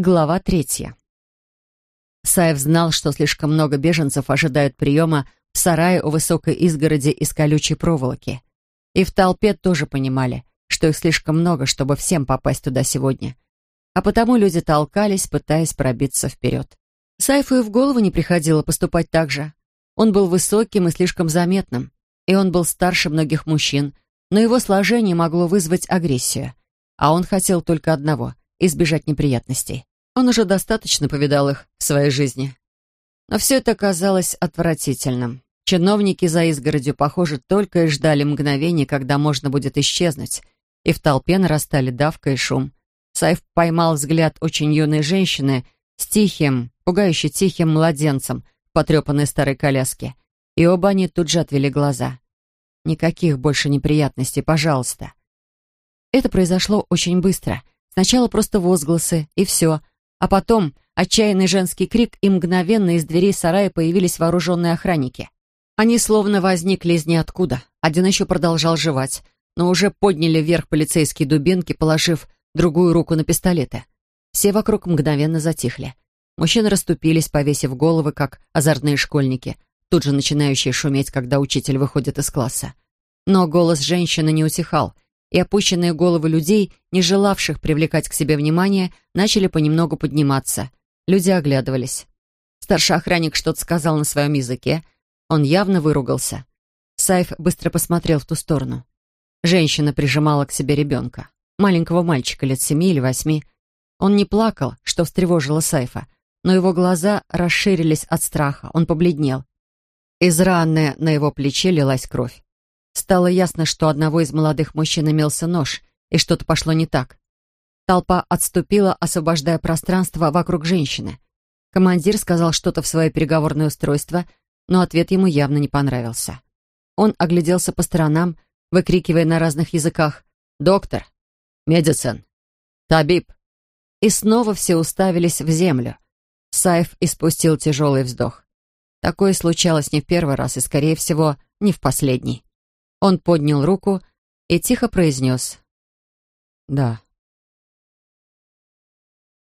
Глава третья. Саев знал, что слишком много беженцев ожидают приема в сарае у высокой изгороди из колючей проволоки. И в толпе тоже понимали, что их слишком много, чтобы всем попасть туда сегодня. А потому люди толкались, пытаясь пробиться вперед. Сайфу и в голову не приходило поступать так же. Он был высоким и слишком заметным, и он был старше многих мужчин, но его сложение могло вызвать агрессию. А он хотел только одного — избежать неприятностей. Он уже достаточно повидал их в своей жизни. Но все это казалось отвратительным. Чиновники за изгородью, похоже, только и ждали мгновения, когда можно будет исчезнуть, и в толпе нарастали давка и шум. Сайф поймал взгляд очень юной женщины с тихим, пугающе тихим младенцем в потрепанной старой коляске, и оба они тут же отвели глаза. Никаких больше неприятностей, пожалуйста. Это произошло очень быстро. Сначала просто возгласы, и все — а потом отчаянный женский крик, и мгновенно из дверей сарая появились вооруженные охранники. Они словно возникли из ниоткуда. Один еще продолжал жевать, но уже подняли вверх полицейские дубинки, положив другую руку на пистолеты. Все вокруг мгновенно затихли. Мужчины расступились, повесив головы, как озорные школьники, тут же начинающие шуметь, когда учитель выходит из класса. Но голос женщины не утихал — и опущенные головы людей, не желавших привлекать к себе внимание, начали понемногу подниматься. Люди оглядывались. Старший охранник что-то сказал на своем языке. Он явно выругался. Сайф быстро посмотрел в ту сторону. Женщина прижимала к себе ребенка. Маленького мальчика лет семи или восьми. Он не плакал, что встревожило Сайфа, но его глаза расширились от страха. Он побледнел. Из раны на его плече лилась кровь. Стало ясно, что одного из молодых мужчин имелся нож, и что-то пошло не так. Толпа отступила, освобождая пространство вокруг женщины. Командир сказал что-то в свое переговорное устройство, но ответ ему явно не понравился. Он огляделся по сторонам, выкрикивая на разных языках «Доктор! Медицин! Табиб!» И снова все уставились в землю. Сайф испустил тяжелый вздох. Такое случалось не в первый раз и, скорее всего, не в последний. Он поднял руку и тихо произнес. «Да,